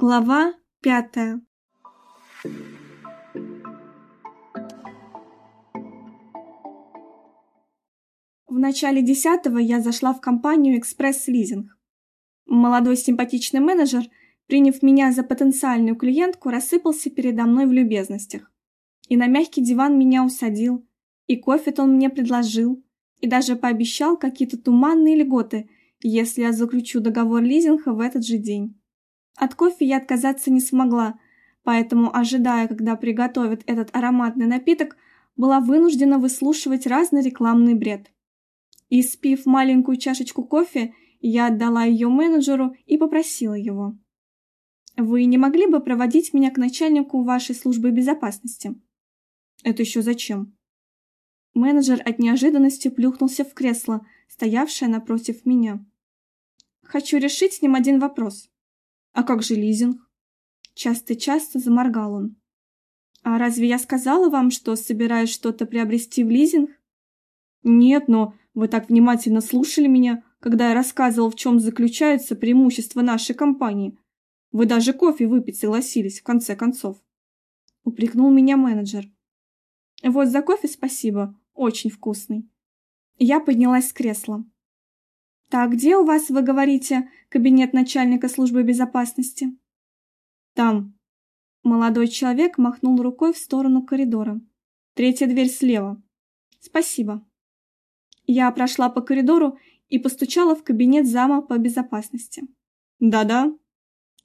Глава пятая В начале десятого я зашла в компанию «Экспресс-лизинг». Молодой симпатичный менеджер, приняв меня за потенциальную клиентку, рассыпался передо мной в любезностях. И на мягкий диван меня усадил, и кофе он мне предложил, и даже пообещал какие-то туманные льготы, если я заключу договор лизинга в этот же день. От кофе я отказаться не смогла, поэтому, ожидая, когда приготовят этот ароматный напиток, была вынуждена выслушивать разный рекламный бред. Испив маленькую чашечку кофе, я отдала ее менеджеру и попросила его. «Вы не могли бы проводить меня к начальнику вашей службы безопасности?» «Это еще зачем?» Менеджер от неожиданности плюхнулся в кресло, стоявшее напротив меня. «Хочу решить с ним один вопрос». «А как же лизинг?» Часто-часто заморгал он. «А разве я сказала вам, что собираюсь что-то приобрести в лизинг?» «Нет, но вы так внимательно слушали меня, когда я рассказывал, в чем заключается преимущество нашей компании. Вы даже кофе выпить согласились, в конце концов». Упрекнул меня менеджер. «Вот за кофе спасибо, очень вкусный». Я поднялась с кресла. «Так, где у вас, вы говорите, кабинет начальника службы безопасности?» «Там». Молодой человек махнул рукой в сторону коридора. «Третья дверь слева». «Спасибо». Я прошла по коридору и постучала в кабинет зама по безопасности. «Да-да».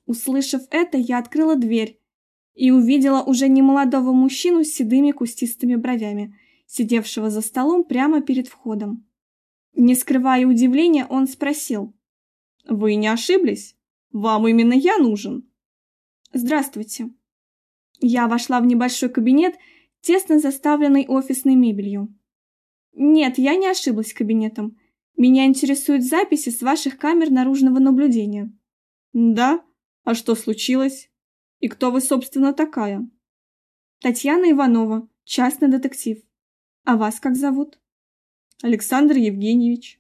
Услышав это, я открыла дверь и увидела уже немолодого мужчину с седыми кустистыми бровями, сидевшего за столом прямо перед входом. Не скрывая удивления, он спросил. «Вы не ошиблись? Вам именно я нужен?» «Здравствуйте». Я вошла в небольшой кабинет, тесно заставленный офисной мебелью. «Нет, я не ошиблась кабинетом. Меня интересуют записи с ваших камер наружного наблюдения». «Да? А что случилось? И кто вы, собственно, такая?» «Татьяна Иванова, частный детектив. А вас как зовут?» Александр Евгеньевич.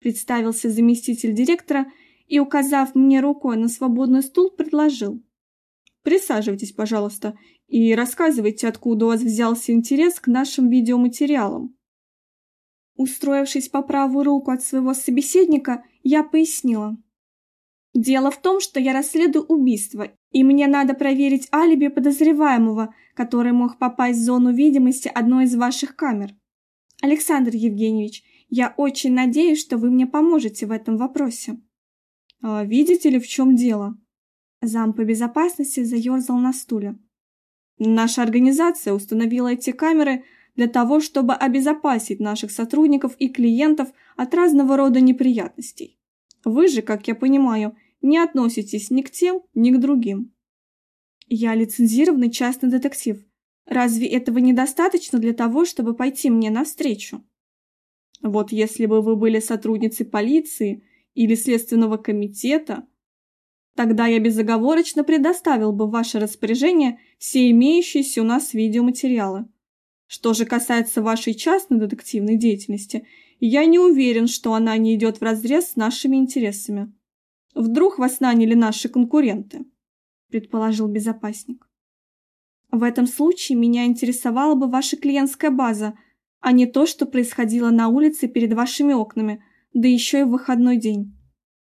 Представился заместитель директора и, указав мне рукой на свободный стул, предложил. Присаживайтесь, пожалуйста, и рассказывайте, откуда у вас взялся интерес к нашим видеоматериалам. Устроившись по правую руку от своего собеседника, я пояснила. Дело в том, что я расследую убийство, и мне надо проверить алиби подозреваемого, который мог попасть в зону видимости одной из ваших камер. Александр Евгеньевич, я очень надеюсь, что вы мне поможете в этом вопросе. А видите ли, в чем дело? Зам по безопасности заерзал на стуле. Наша организация установила эти камеры для того, чтобы обезопасить наших сотрудников и клиентов от разного рода неприятностей. Вы же, как я понимаю, не относитесь ни к тем, ни к другим. Я лицензированный частный детектив, Разве этого недостаточно для того, чтобы пойти мне навстречу? Вот если бы вы были сотрудницей полиции или следственного комитета, тогда я безоговорочно предоставил бы в ваше распоряжение все имеющиеся у нас видеоматериалы. Что же касается вашей частной детективной деятельности, я не уверен, что она не идет вразрез с нашими интересами. Вдруг вас наняли наши конкуренты, предположил безопасник. В этом случае меня интересовала бы ваша клиентская база, а не то, что происходило на улице перед вашими окнами, да еще и в выходной день.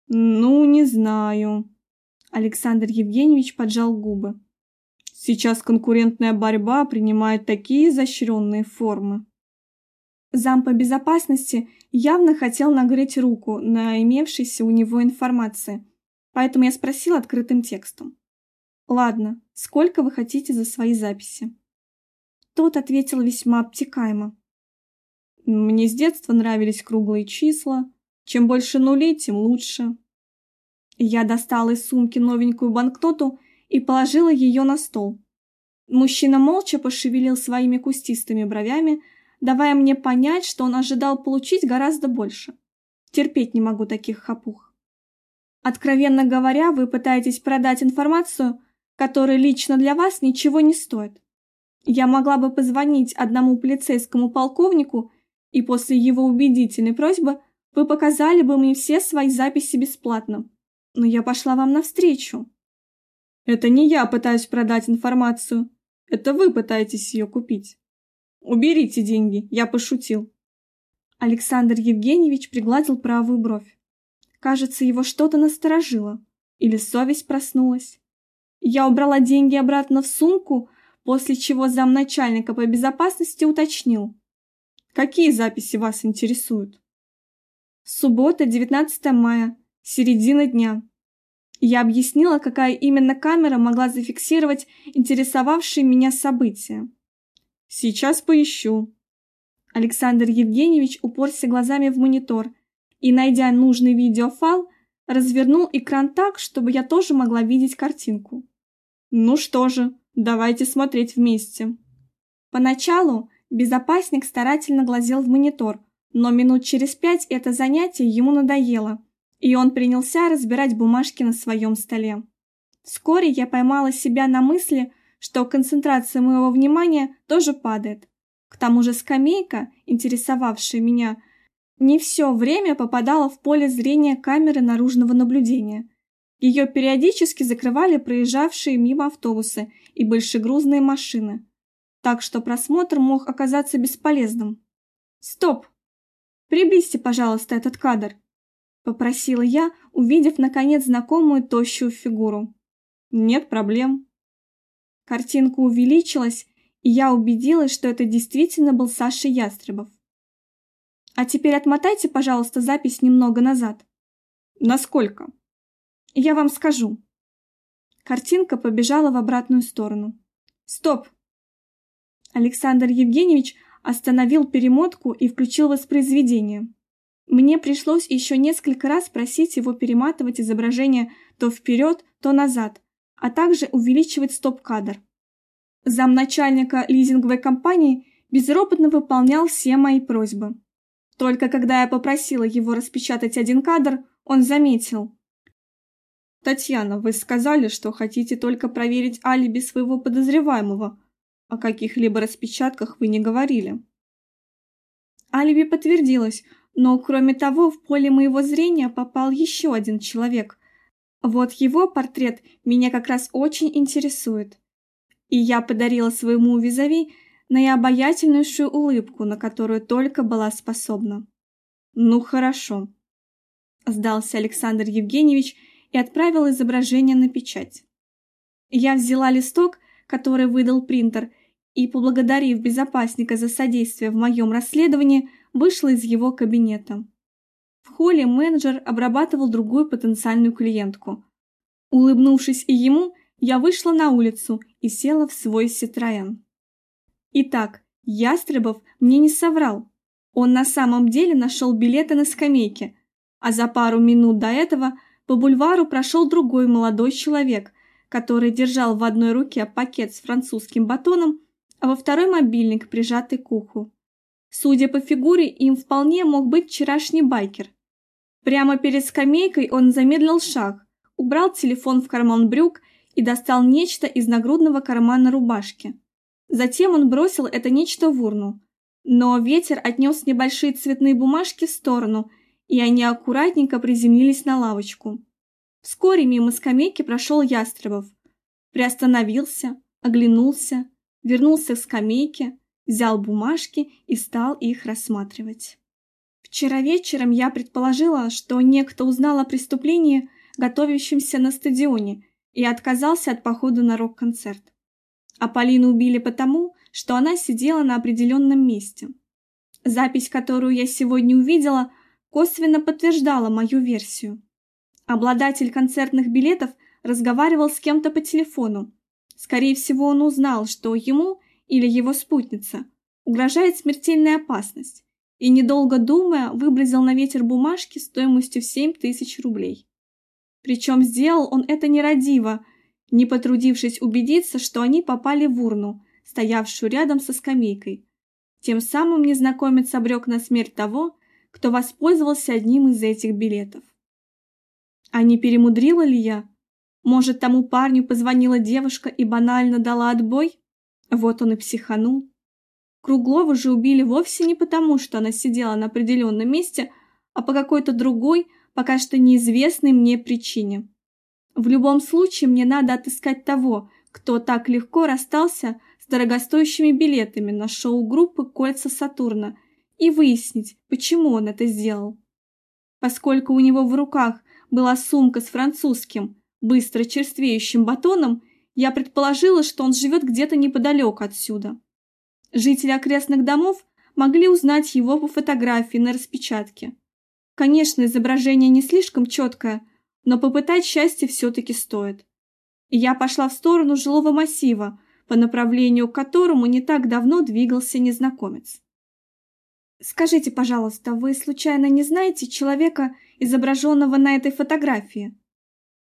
Ну, не знаю. Александр Евгеньевич поджал губы. Сейчас конкурентная борьба принимает такие изощренные формы. Зам по безопасности явно хотел нагреть руку на имевшейся у него информации, поэтому я спросил открытым текстом. Ладно, сколько вы хотите за свои записи? Тот ответил весьма обтекаемо. Мне с детства нравились круглые числа. Чем больше нулей, тем лучше. Я достала из сумки новенькую банкноту и положила ее на стол. Мужчина молча пошевелил своими кустистыми бровями, давая мне понять, что он ожидал получить гораздо больше. Терпеть не могу таких хапух. Откровенно говоря, вы пытаетесь продать информацию, который лично для вас ничего не стоит. Я могла бы позвонить одному полицейскому полковнику, и после его убедительной просьбы вы показали бы мне все свои записи бесплатно. Но я пошла вам навстречу. Это не я пытаюсь продать информацию. Это вы пытаетесь ее купить. Уберите деньги, я пошутил. Александр Евгеньевич пригладил правую бровь. Кажется, его что-то насторожило. Или совесть проснулась. Я убрала деньги обратно в сумку, после чего замначальника по безопасности уточнил. Какие записи вас интересуют? Суббота, 19 мая, середина дня. Я объяснила, какая именно камера могла зафиксировать интересовавшие меня события. Сейчас поищу. Александр Евгеньевич уперся глазами в монитор и, найдя нужный видеофайл, развернул экран так, чтобы я тоже могла видеть картинку. Ну что же, давайте смотреть вместе. Поначалу безопасник старательно глазел в монитор, но минут через пять это занятие ему надоело, и он принялся разбирать бумажки на своем столе. Вскоре я поймала себя на мысли, что концентрация моего внимания тоже падает. К тому же скамейка, интересовавшая меня, не все время попадала в поле зрения камеры наружного наблюдения. Ее периодически закрывали проезжавшие мимо автобусы и большегрузные машины, так что просмотр мог оказаться бесполезным. «Стоп!» Приблизьте, пожалуйста, этот кадр, попросила я, увидев наконец знакомую тощую фигуру. Нет проблем. Картинка увеличилась, и я убедилась, что это действительно был Саша Ястребов. А теперь отмотайте, пожалуйста, запись немного назад. Насколько? Я вам скажу. Картинка побежала в обратную сторону. Стоп. Александр Евгеньевич остановил перемотку и включил воспроизведение. Мне пришлось еще несколько раз просить его перематывать изображение то вперед, то назад, а также увеличивать стоп-кадр. Замначальника лизинговой компании безропотно выполнял все мои просьбы. Только когда я попросила его распечатать один кадр, он заметил. «Татьяна, вы сказали, что хотите только проверить алиби своего подозреваемого, о каких-либо распечатках вы не говорили. Алиби подтвердилось, но кроме того, в поле моего зрения попал еще один человек. Вот его портрет меня как раз очень интересует. И я подарила своему визави наиобаятельнейшую улыбку, на которую только была способна. Ну хорошо, сдался Александр Евгеньевич и отправил изображение на печать. Я взяла листок, который выдал принтер, и, поблагодарив безопасника за содействие в моем расследовании, вышла из его кабинета. В холле менеджер обрабатывал другую потенциальную клиентку. Улыбнувшись и ему, я вышла на улицу и села в свой Ситроен. Итак, Ястребов мне не соврал. Он на самом деле нашел билеты на скамейке, а за пару минут до этого по бульвару прошел другой молодой человек, который держал в одной руке пакет с французским батоном, а во второй мобильник, прижатый к уху. Судя по фигуре, им вполне мог быть вчерашний байкер. Прямо перед скамейкой он замедлил шаг, убрал телефон в карман брюк и достал нечто из нагрудного кармана рубашки. Затем он бросил это нечто в урну. Но ветер отнес небольшие цветные бумажки в сторону, и они аккуратненько приземлились на лавочку. Вскоре мимо скамейки прошел Ястребов. Приостановился, оглянулся, вернулся к скамейке, взял бумажки и стал их рассматривать. Вчера вечером я предположила, что некто узнал о преступлении, готовящемся на стадионе, и отказался от похода на рок-концерт. А Полину убили потому, что она сидела на определенном месте. Запись, которую я сегодня увидела, косвенно подтверждала мою версию. Обладатель концертных билетов разговаривал с кем-то по телефону, Скорее всего, он узнал, что ему или его спутница угрожает смертельная опасность, и, недолго думая, выбросил на ветер бумажки стоимостью в 7 тысяч рублей. Причем сделал он это нерадиво, не потрудившись убедиться, что они попали в урну, стоявшую рядом со скамейкой. Тем самым незнакомец обрек на смерть того, кто воспользовался одним из этих билетов. А не перемудрила ли я? Может, тому парню позвонила девушка и банально дала отбой? Вот он и психанул. Круглову же убили вовсе не потому, что она сидела на определенном месте, а по какой-то другой, пока что неизвестной мне причине. В любом случае мне надо отыскать того, кто так легко расстался с дорогостоящими билетами на шоу группы «Кольца Сатурна» и выяснить, почему он это сделал. Поскольку у него в руках была сумка с французским, быстро черствеющим батоном, я предположила, что он живет где-то неподалеку отсюда. Жители окрестных домов могли узнать его по фотографии на распечатке. Конечно, изображение не слишком четкое, но попытать счастье все-таки стоит. Я пошла в сторону жилого массива, по направлению к которому не так давно двигался незнакомец. «Скажите, пожалуйста, вы случайно не знаете человека, изображенного на этой фотографии?»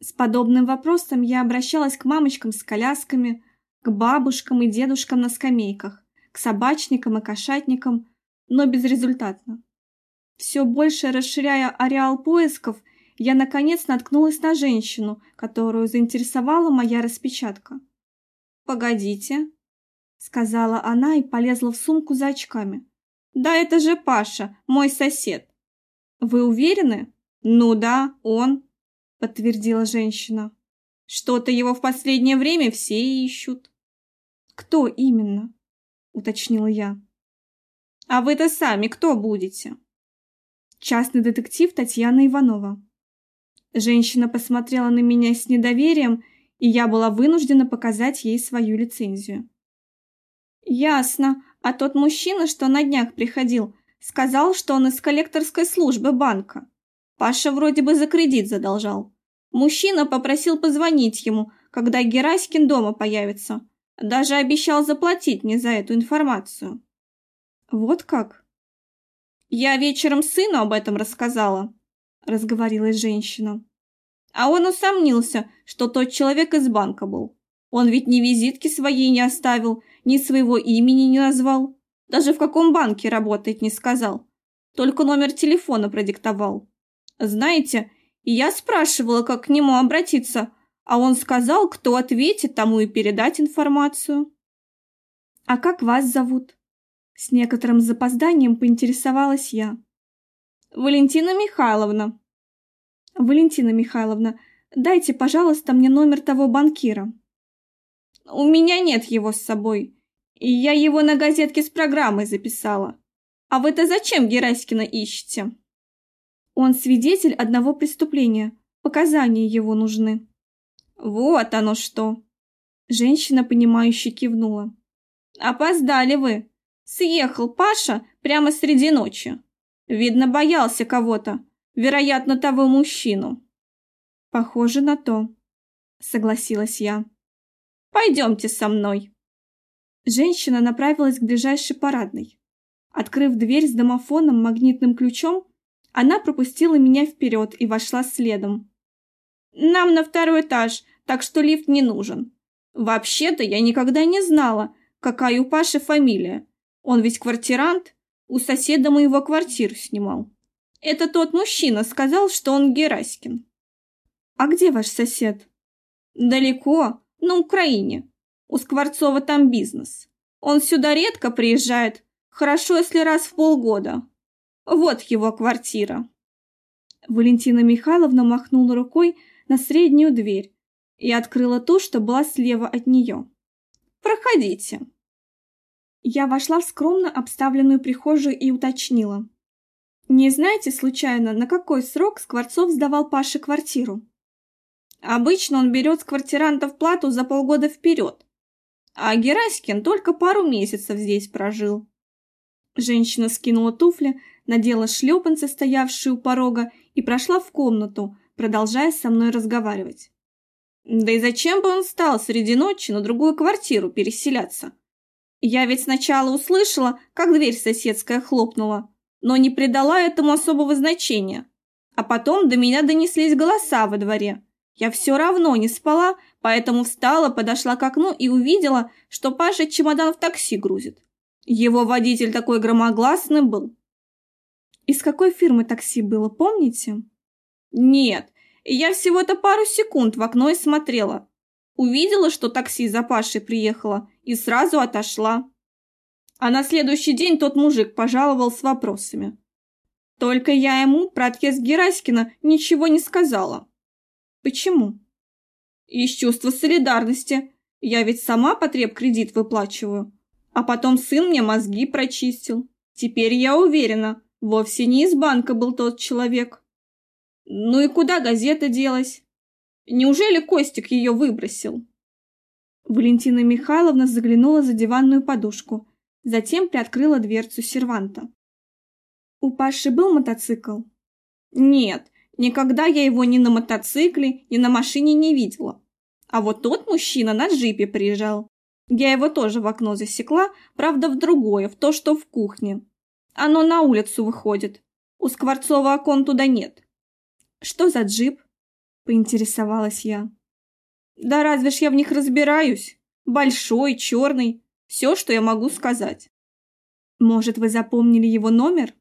С подобным вопросом я обращалась к мамочкам с колясками, к бабушкам и дедушкам на скамейках, к собачникам и кошатникам, но безрезультатно. Все больше расширяя ареал поисков, я наконец наткнулась на женщину, которую заинтересовала моя распечатка. «Погодите», — сказала она и полезла в сумку за очками. «Да это же Паша, мой сосед». «Вы уверены?» «Ну да, он», — подтвердила женщина. «Что-то его в последнее время все ищут». «Кто именно?» — уточнила я. «А вы-то сами кто будете?» «Частный детектив Татьяна Иванова». Женщина посмотрела на меня с недоверием, и я была вынуждена показать ей свою лицензию. «Ясно. А тот мужчина, что на днях приходил, сказал, что он из коллекторской службы банка. Паша вроде бы за кредит задолжал. Мужчина попросил позвонить ему, когда Гераськин дома появится. Даже обещал заплатить мне за эту информацию. Вот как? Я вечером сыну об этом рассказала, разговорилась женщина. А он усомнился, что тот человек из банка был. Он ведь ни визитки своей не оставил, ни своего имени не назвал. Даже в каком банке работает не сказал. Только номер телефона продиктовал. Знаете, я спрашивала, как к нему обратиться, а он сказал, кто ответит, тому и передать информацию. А как вас зовут? С некоторым запозданием поинтересовалась я. Валентина Михайловна. Валентина Михайловна, дайте, пожалуйста, мне номер того банкира. У меня нет его с собой, и я его на газетке с программой записала. А вы-то зачем Гераськина ищете? Он свидетель одного преступления. Показания его нужны. Вот оно что. Женщина, понимающе кивнула. Опоздали вы. Съехал Паша прямо среди ночи. Видно, боялся кого-то. Вероятно, того мужчину. Похоже на то, согласилась я. Пойдемте со мной. Женщина направилась к ближайшей парадной. Открыв дверь с домофоном магнитным ключом, она пропустила меня вперед и вошла следом. «Нам на второй этаж, так что лифт не нужен. Вообще-то я никогда не знала, какая у Паши фамилия. Он ведь квартирант, у соседа моего квартиру снимал. Это тот мужчина сказал, что он Гераськин». «А где ваш сосед?» «Далеко, на Украине. У Скворцова там бизнес. Он сюда редко приезжает, хорошо, если раз в полгода. Вот его квартира. Валентина Михайловна махнула рукой на среднюю дверь и открыла ту, что была слева от нее. «Проходите». Я вошла в скромно обставленную прихожую и уточнила. «Не знаете, случайно, на какой срок Скворцов сдавал Паше квартиру?» «Обычно он берет с квартирантов плату за полгода вперед, а Гераськин только пару месяцев здесь прожил». Женщина скинула туфли, надела шлепанцы, стоявшие у порога, и прошла в комнату, продолжая со мной разговаривать. Да и зачем бы он стал среди ночи на другую квартиру переселяться? Я ведь сначала услышала, как дверь соседская хлопнула, но не придала этому особого значения. А потом до меня донеслись голоса во дворе. Я все равно не спала, поэтому встала, подошла к окну и увидела, что Паша чемодан в такси грузит. Его водитель такой громогласный был, из какой фирмы такси было, помните? Нет, я всего-то пару секунд в окно и смотрела. Увидела, что такси за Пашей приехало, и сразу отошла. А на следующий день тот мужик пожаловал с вопросами. Только я ему про отъезд Гераськина ничего не сказала. Почему? Из чувства солидарности. Я ведь сама потреб кредит выплачиваю. А потом сын мне мозги прочистил. Теперь я уверена, вовсе не из банка был тот человек. Ну и куда газета делась? Неужели Костик ее выбросил? Валентина Михайловна заглянула за диванную подушку, затем приоткрыла дверцу серванта. У Паши был мотоцикл? Нет, никогда я его ни на мотоцикле, ни на машине не видела. А вот тот мужчина на джипе приезжал. Я его тоже в окно засекла, правда в другое, в то, что в кухне. Оно на улицу выходит. У Скворцова окон туда нет. Что за джип? Поинтересовалась я. Да разве ж я в них разбираюсь? Большой, черный. Все, что я могу сказать. Может, вы запомнили его номер?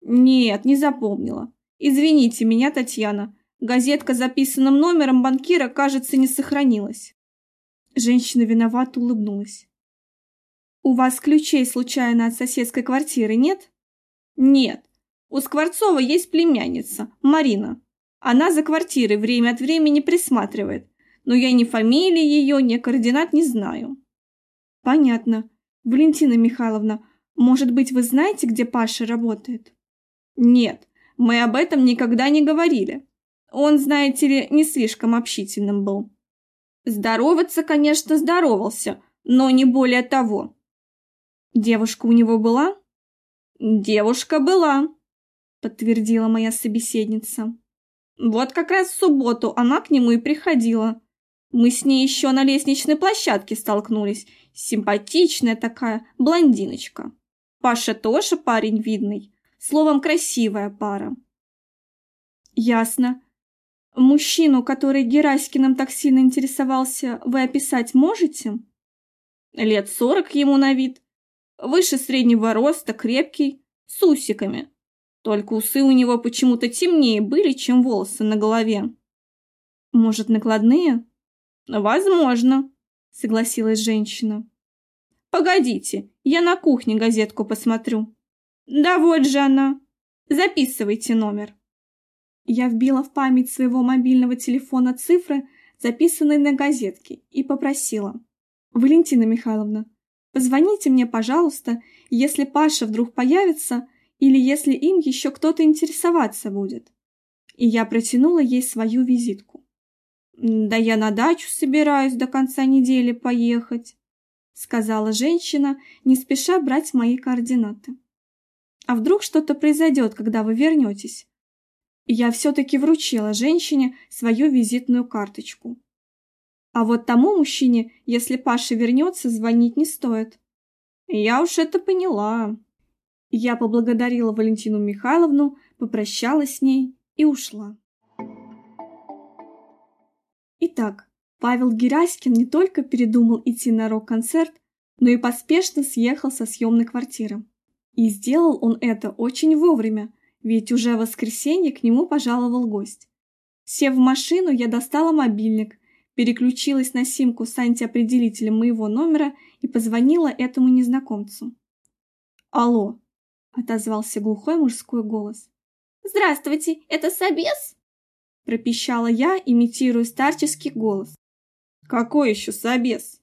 Нет, не запомнила. Извините меня, Татьяна. Газетка с записанным номером банкира, кажется, не сохранилась. Женщина виновато улыбнулась. «У вас ключей случайно от соседской квартиры нет?» «Нет. У Скворцова есть племянница, Марина. Она за квартирой время от времени присматривает, но я ни фамилии ее, ни координат не знаю». «Понятно. Валентина Михайловна, может быть, вы знаете, где Паша работает?» «Нет, мы об этом никогда не говорили. Он, знаете ли, не слишком общительным был». Здороваться, конечно, здоровался, но не более того. Девушка у него была? Девушка была, подтвердила моя собеседница. Вот как раз в субботу она к нему и приходила. Мы с ней еще на лестничной площадке столкнулись. Симпатичная такая блондиночка. Паша тоже парень видный. Словом, красивая пара. Ясно. Мужчину, который Гераськиным так сильно интересовался, вы описать можете? Лет сорок ему на вид. Выше среднего роста, крепкий, с усиками. Только усы у него почему-то темнее были, чем волосы на голове. Может, накладные? Возможно, согласилась женщина. Погодите, я на кухне газетку посмотрю. Да вот же она. Записывайте номер. Я вбила в память своего мобильного телефона цифры, записанные на газетке, и попросила. «Валентина Михайловна, позвоните мне, пожалуйста, если Паша вдруг появится или если им еще кто-то интересоваться будет». И я протянула ей свою визитку. «Да я на дачу собираюсь до конца недели поехать», сказала женщина, не спеша брать мои координаты. «А вдруг что-то произойдет, когда вы вернетесь?» я все-таки вручила женщине свою визитную карточку. А вот тому мужчине, если Паша вернется, звонить не стоит. Я уж это поняла. Я поблагодарила Валентину Михайловну, попрощалась с ней и ушла. Итак, Павел Гераськин не только передумал идти на рок-концерт, но и поспешно съехал со съемной квартиры. И сделал он это очень вовремя, ведь уже в воскресенье к нему пожаловал гость. Сев в машину, я достала мобильник, переключилась на симку с антиопределителем моего номера и позвонила этому незнакомцу. «Алло!» – отозвался глухой мужской голос. «Здравствуйте, это Собес?» – пропищала я, имитируя старческий голос. «Какой еще Собес?»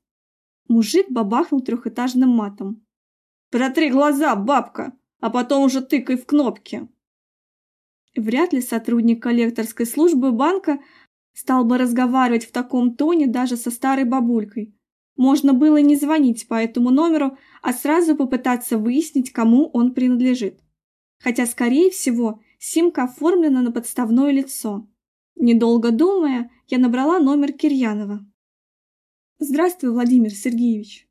Мужик бабахнул трехэтажным матом. «Протри глаза, бабка, а потом уже тыкай в кнопки!» Вряд ли сотрудник коллекторской службы банка стал бы разговаривать в таком тоне даже со старой бабулькой. Можно было не звонить по этому номеру, а сразу попытаться выяснить, кому он принадлежит. Хотя, скорее всего, симка оформлена на подставное лицо. Недолго думая, я набрала номер Кирьянова. «Здравствуй, Владимир Сергеевич».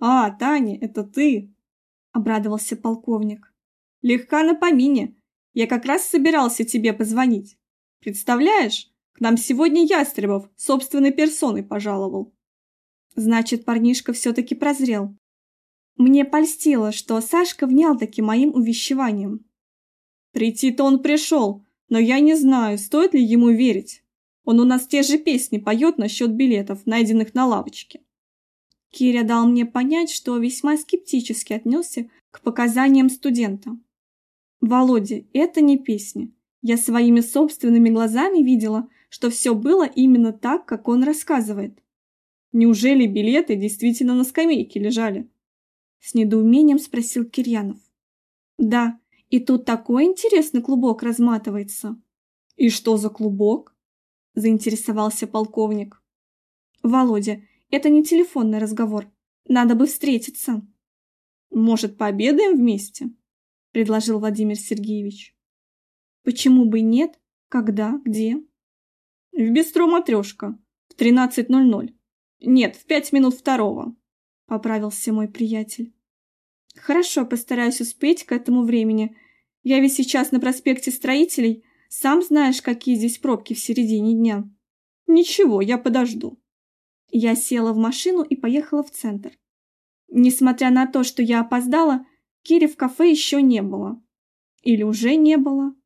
«А, Таня, это ты?» – обрадовался полковник. «Легка на помине. Я как раз собирался тебе позвонить. Представляешь, к нам сегодня Ястребов собственной персоной пожаловал. Значит, парнишка все-таки прозрел. Мне польстило, что Сашка внял таки моим увещеванием. Прийти-то он пришел, но я не знаю, стоит ли ему верить. Он у нас те же песни поет насчет билетов, найденных на лавочке. Киря дал мне понять, что весьма скептически отнесся к показаниям студента. Володя, это не песня. Я своими собственными глазами видела, что все было именно так, как он рассказывает. Неужели билеты действительно на скамейке лежали? С недоумением спросил Кирьянов. Да, и тут такой интересный клубок разматывается. И что за клубок? Заинтересовался полковник. Володя, это не телефонный разговор. Надо бы встретиться. Может, пообедаем вместе? Предложил Владимир Сергеевич. Почему бы нет? Когда? Где? В бистро «Матрешка» в 13.00. Нет, в пять минут второго, поправился мой приятель. Хорошо, постараюсь успеть к этому времени. Я ведь сейчас на проспекте Строителей. Сам знаешь, какие здесь пробки в середине дня. Ничего, я подожду. Я села в машину и поехала в центр. Несмотря на то, что я опоздала, Кири в кафе еще не было. Или уже не было.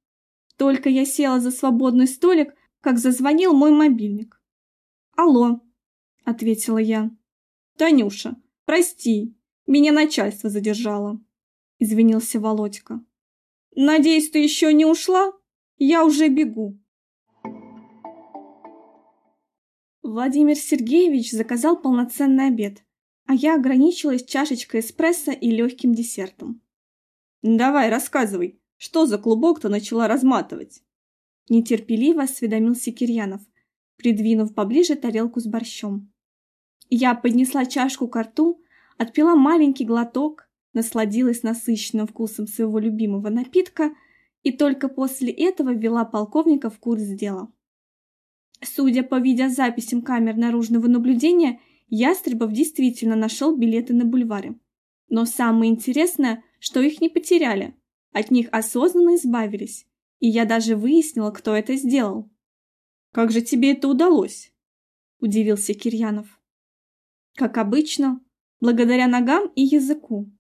Только я села за свободный столик, как зазвонил мой мобильник. «Алло», — ответила я. «Танюша, прости, меня начальство задержало», — извинился Володька. «Надеюсь, ты еще не ушла? Я уже бегу». Владимир Сергеевич заказал полноценный обед, а я ограничилась чашечкой эспрессо и легким десертом. «Давай, рассказывай, что за клубок-то начала разматывать?» Нетерпеливо осведомился Кирьянов, придвинув поближе тарелку с борщом. Я поднесла чашку к рту, отпила маленький глоток, насладилась насыщенным вкусом своего любимого напитка и только после этого ввела полковника в курс дела. Судя по видеозаписям камер наружного наблюдения, Ястребов действительно нашел билеты на бульваре. Но самое интересное, что их не потеряли, от них осознанно избавились, и я даже выяснила, кто это сделал. «Как же тебе это удалось?» – удивился Кирьянов. «Как обычно, благодаря ногам и языку.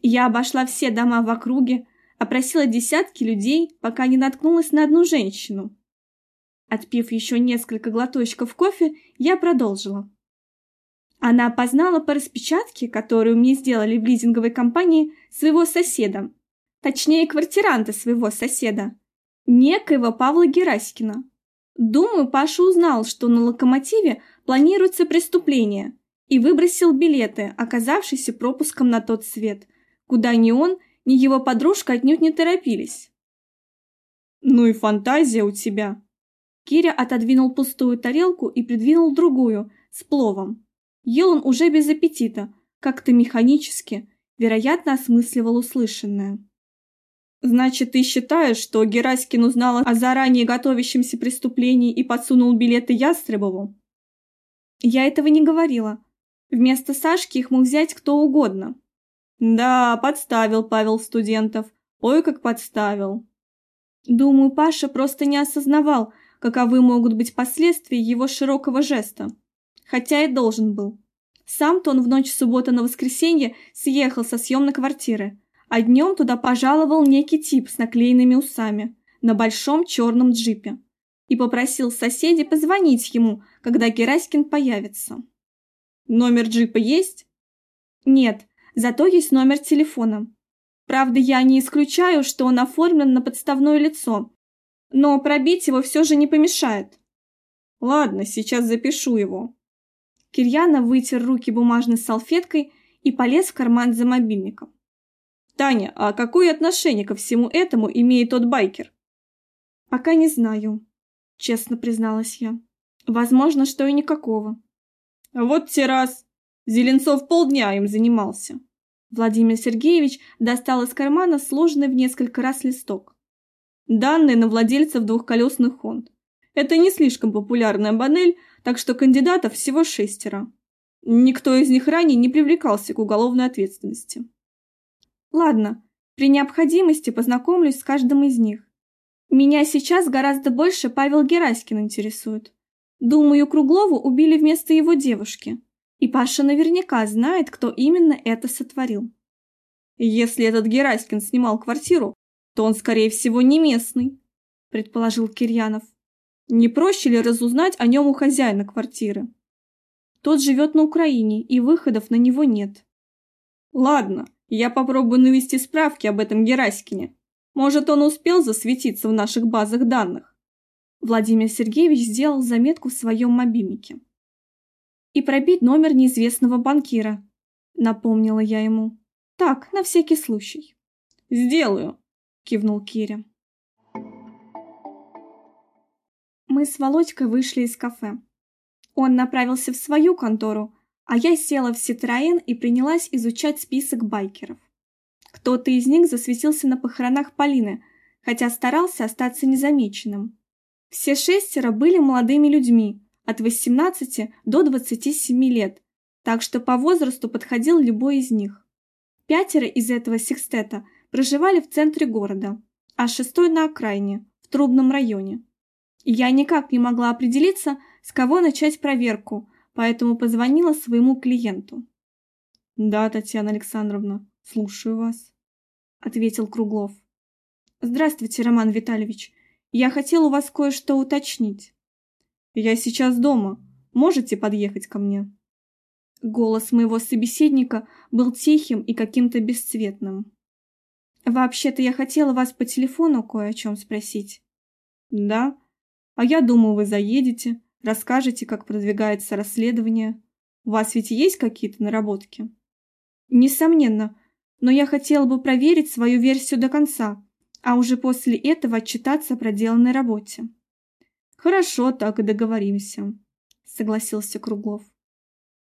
Я обошла все дома в округе, опросила десятки людей, пока не наткнулась на одну женщину, Отпив еще несколько глоточков кофе, я продолжила. Она опознала по распечатке, которую мне сделали в лизинговой компании, своего соседа, точнее квартиранта своего соседа, некоего Павла Гераськина. Думаю, Паша узнал, что на локомотиве планируется преступление, и выбросил билеты, оказавшиеся пропуском на тот свет, куда ни он, ни его подружка отнюдь не торопились. «Ну и фантазия у тебя», Киря отодвинул пустую тарелку и придвинул другую, с пловом. Ел он уже без аппетита, как-то механически, вероятно, осмысливал услышанное. «Значит, ты считаешь, что Гераськин узнал о заранее готовящемся преступлении и подсунул билеты Ястребову?» «Я этого не говорила. Вместо Сашки их мог взять кто угодно». «Да, подставил Павел студентов. Ой, как подставил». Думаю, Паша просто не осознавал, каковы могут быть последствия его широкого жеста. Хотя и должен был. Сам-то он в ночь суббота на воскресенье съехал со съемной квартиры, а днем туда пожаловал некий тип с наклеенными усами на большом черном джипе и попросил соседей позвонить ему, когда Гераськин появится. «Номер джипа есть?» «Нет, зато есть номер телефона. Правда, я не исключаю, что он оформлен на подставное лицо, но пробить его все же не помешает. Ладно, сейчас запишу его. Кирьяна вытер руки бумажной салфеткой и полез в карман за мобильником. Таня, а какое отношение ко всему этому имеет тот байкер? Пока не знаю, честно призналась я. Возможно, что и никакого. Вот те раз. Зеленцов полдня им занимался. Владимир Сергеевич достал из кармана сложенный в несколько раз листок. Данные на владельцев двухколесных Хонд. Это не слишком популярная модель, так что кандидатов всего шестеро. Никто из них ранее не привлекался к уголовной ответственности. Ладно, при необходимости познакомлюсь с каждым из них. Меня сейчас гораздо больше Павел Гераськин интересует. Думаю, Круглову убили вместо его девушки. И Паша наверняка знает, кто именно это сотворил. Если этот Гераськин снимал квартиру, то он, скорее всего, не местный, предположил Кирьянов. Не проще ли разузнать о нем у хозяина квартиры? Тот живет на Украине, и выходов на него нет. Ладно, я попробую навести справки об этом Гераськине. Может, он успел засветиться в наших базах данных. Владимир Сергеевич сделал заметку в своем мобильнике. И пробить номер неизвестного банкира, напомнила я ему. Так, на всякий случай. Сделаю, кивнул Киря. Мы с Володькой вышли из кафе. Он направился в свою контору, а я села в Ситроен и принялась изучать список байкеров. Кто-то из них засветился на похоронах Полины, хотя старался остаться незамеченным. Все шестеро были молодыми людьми, от 18 до 27 лет, так что по возрасту подходил любой из них. Пятеро из этого секстета проживали в центре города, а шестой на окраине, в Трубном районе. Я никак не могла определиться, с кого начать проверку, поэтому позвонила своему клиенту. «Да, Татьяна Александровна, слушаю вас», — ответил Круглов. «Здравствуйте, Роман Витальевич. Я хотел у вас кое-что уточнить». «Я сейчас дома. Можете подъехать ко мне?» Голос моего собеседника был тихим и каким-то бесцветным. «Вообще-то я хотела вас по телефону кое о чем спросить». «Да? А я думаю, вы заедете, расскажете, как продвигается расследование. У вас ведь есть какие-то наработки? Несомненно, но я хотела бы проверить свою версию до конца, а уже после этого отчитаться о проделанной работе. Хорошо, так и договоримся, согласился Круглов.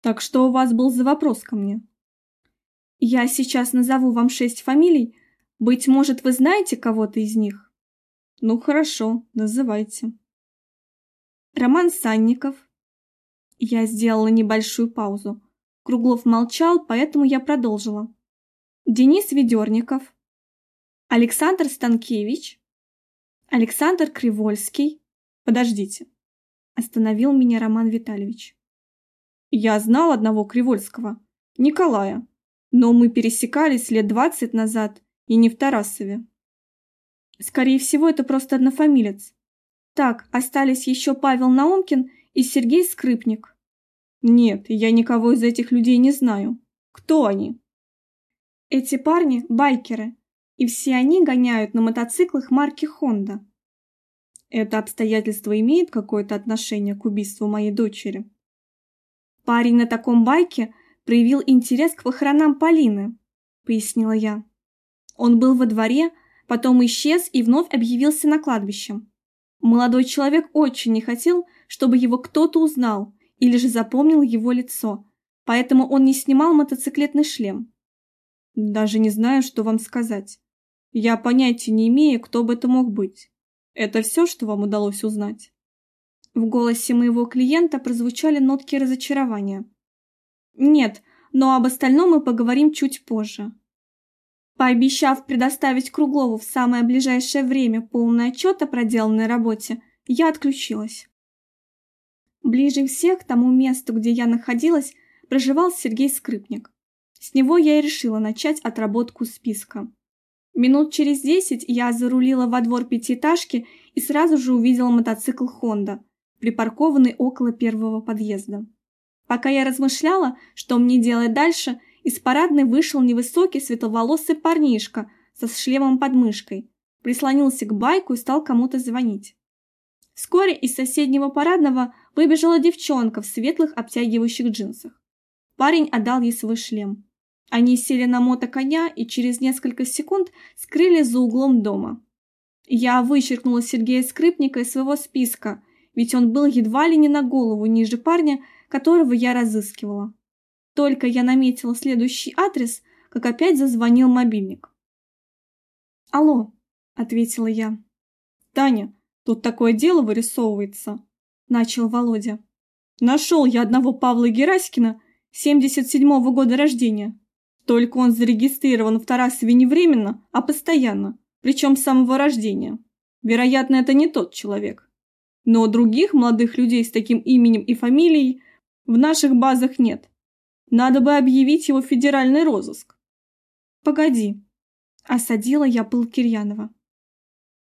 Так что у вас был за вопрос ко мне? Я сейчас назову вам шесть фамилий. Быть может, вы знаете кого-то из них? Ну хорошо, называйте. Роман Санников. Я сделала небольшую паузу. Круглов молчал, поэтому я продолжила. Денис Ведерников. Александр Станкевич. Александр Кривольский. Подождите. Остановил меня Роман Витальевич. Я знал одного Кривольского, Николая, но мы пересекались лет двадцать назад и не в Тарасове. Скорее всего, это просто однофамилец. Так, остались еще Павел Наумкин и Сергей Скрипник. Нет, я никого из этих людей не знаю. Кто они? Эти парни – байкеры, и все они гоняют на мотоциклах марки Honda. Это обстоятельство имеет какое-то отношение к убийству моей дочери? Парень на таком байке проявил интерес к похоронам Полины, пояснила я. Он был во дворе, потом исчез и вновь объявился на кладбище. Молодой человек очень не хотел, чтобы его кто-то узнал или же запомнил его лицо, поэтому он не снимал мотоциклетный шлем. Даже не знаю, что вам сказать. Я понятия не имею, кто бы это мог быть. Это все, что вам удалось узнать? В голосе моего клиента прозвучали нотки разочарования. Нет, но об остальном мы поговорим чуть позже. Пообещав предоставить Круглову в самое ближайшее время полный отчет о проделанной работе, я отключилась. Ближе всех к тому месту, где я находилась, проживал Сергей Скрипник. С него я и решила начать отработку списка. Минут через десять я зарулила во двор пятиэтажки и сразу же увидела мотоцикл «Хонда», припаркованный около первого подъезда. Пока я размышляла, что мне делать дальше, из парадной вышел невысокий светловолосый парнишка со шлемом под мышкой, прислонился к байку и стал кому-то звонить. Вскоре из соседнего парадного выбежала девчонка в светлых обтягивающих джинсах. Парень отдал ей свой шлем. Они сели на мотоконя и через несколько секунд скрылись за углом дома. Я вычеркнула Сергея Скрипника из своего списка, ведь он был едва ли не на голову ниже парня, которого я разыскивала. Только я наметила следующий адрес, как опять зазвонил мобильник. «Алло», — ответила я. «Таня, тут такое дело вырисовывается», — начал Володя. «Нашел я одного Павла Гераськина, 77-го года рождения. Только он зарегистрирован в Тарасове не временно, а постоянно, причем с самого рождения. Вероятно, это не тот человек. Но других молодых людей с таким именем и фамилией в наших базах нет. Надо бы объявить его федеральный розыск. Погоди. Осадила я пыл Кирьянова.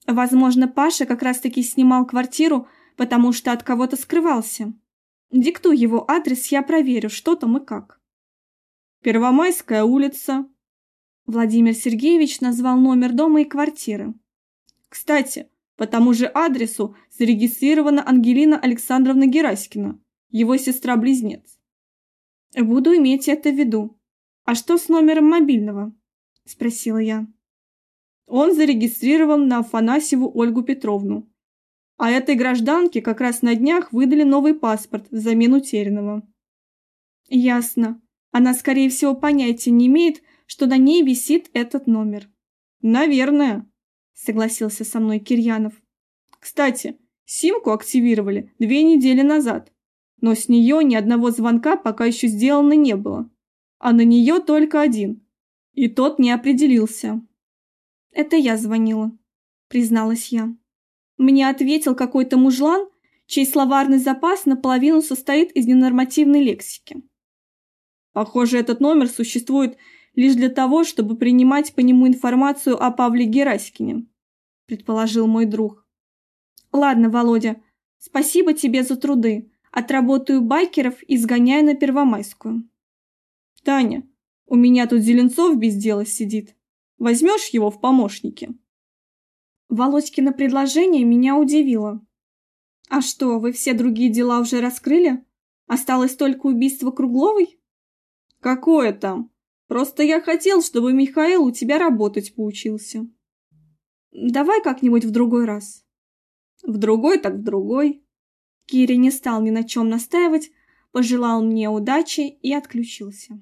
Возможно, Паша как раз-таки снимал квартиру, потому что от кого-то скрывался. Диктуй его адрес, я проверю, что там и как. Первомайская улица. Владимир Сергеевич назвал номер дома и квартиры. Кстати, По тому же адресу зарегистрирована Ангелина Александровна Гераськина, его сестра-близнец. Буду иметь это в виду. А что с номером мобильного? Спросила я. Он зарегистрирован на Афанасьеву Ольгу Петровну. А этой гражданке как раз на днях выдали новый паспорт взамен утерянного. Ясно. Она, скорее всего, понятия не имеет, что на ней висит этот номер. Наверное, согласился со мной Кирьянов. Кстати, симку активировали две недели назад, но с нее ни одного звонка пока еще сделано не было, а на нее только один, и тот не определился. Это я звонила, призналась я. Мне ответил какой-то мужлан, чей словарный запас наполовину состоит из ненормативной лексики. Похоже, этот номер существует лишь для того, чтобы принимать по нему информацию о Павле Гераськине, предположил мой друг. Ладно, Володя, спасибо тебе за труды. Отработаю байкеров и сгоняю на Первомайскую. Таня, у меня тут Зеленцов без дела сидит. Возьмешь его в помощники? Володькино предложение меня удивило. А что, вы все другие дела уже раскрыли? Осталось только убийство Кругловой? Какое там? Просто я хотел, чтобы Михаил у тебя работать поучился. Давай как-нибудь в другой раз. В другой так в другой. Кири не стал ни на чем настаивать, пожелал мне удачи и отключился.